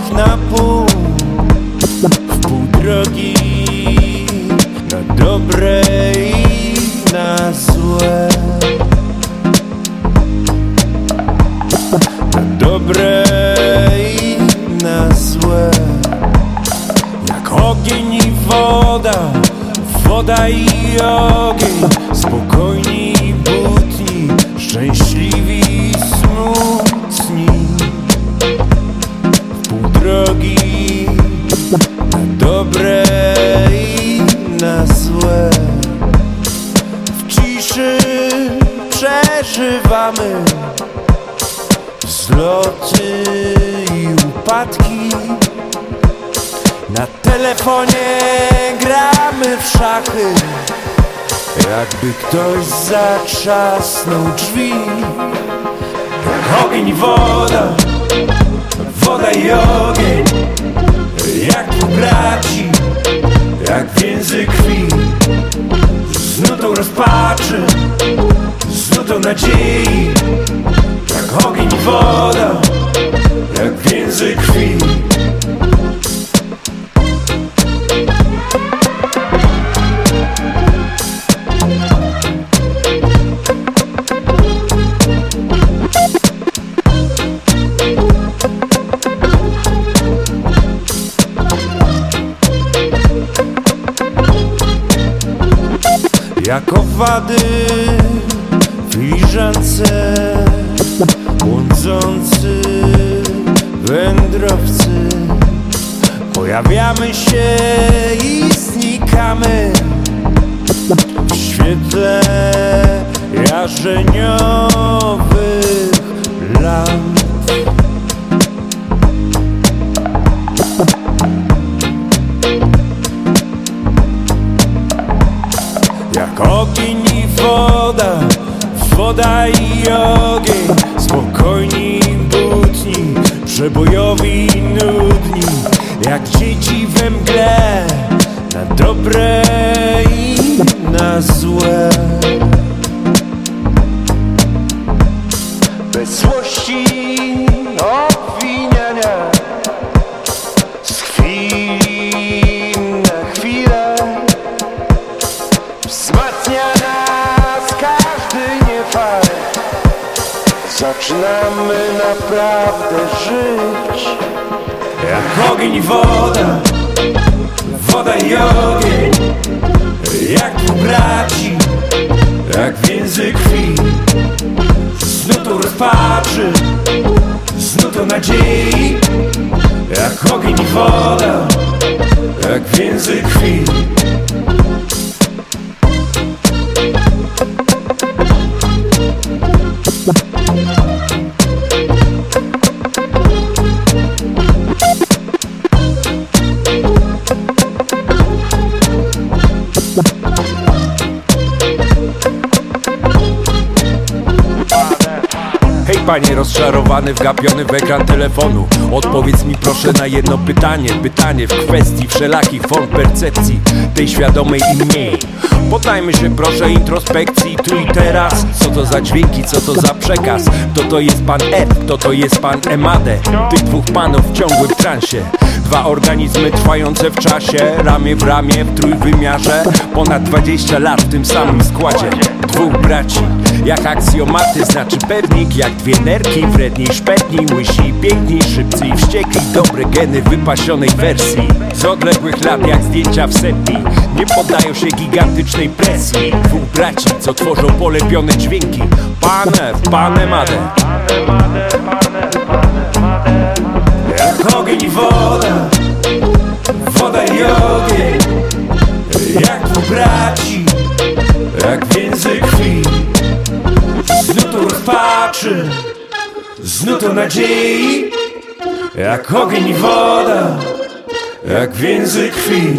tak na pół W pół drogi Na dobre i na złe. Na dobre i na złe. Jak ogień i woda Woda i ogień Spokojni i butni Szczęśliwi drogi na dobre i na złe. W ciszy przeżywamy Wzloty i upadki. Na telefonie gramy w szachy. Jakby ktoś zatrzasnął drzwi Jak ogień woda Woda i ogień. Jak braci Jak więzy krwi. Z nutą rozpaczy Z nutą nadziei. Jak ogień i woda Jak owady filiżance Błądzący wędrowcy. Pojawiamy się i znikamy W świetle jarzeniowych ogień i woda, woda i ogień. Spokojni butni, przebojowi nudni. Jak dzieci we mgle, na dobre i na złe. Bez złości obwiniania Zaczynamy naprawdę żyć. Jak ogień i woda Woda i ogień. Jak dwóch braci Jak więzy krwi. Z nutą rozpaczy Z nutą nadziei. Jak ogień i woda Jak więzy krwi Hej panie rozczarowany, wgapiony w ekran telefonu. Odpowiedz mi proszę na jedno pytanie Pytanie w kwestii wszelakich form percepcji Tej świadomej i mniej Poddajmy się proszę introspekcji tu i teraz. Co to za dźwięki, co to za przekaz? Kto to jest pan F, kto to jest pan Emade Tych dwóch panów w ciągłym transie. Dwa organizmy trwające w czasie. Ramię w ramię w trójwymiarze. Ponad 20 lat w tym samym składzie. Dwóch braci. Jak aksjomaty Znaczy pewnik. Jak dwie nerki Wredni szpetni, łysi piękni Szybcy i wściekli, dobre geny wypasionej wersji. Z odległych lat jak zdjęcia w setni Nie poddają się gigantycznej presji Dwóch braci, co tworzą polepione dźwięki. Pane, pane made. Jak ogień i woda. Woda i ogień. Jak dwóch braci. Jak więzy krwi. Z nutą rozpaczy nadziei. Jak ogień i woda. Jak więzy krwi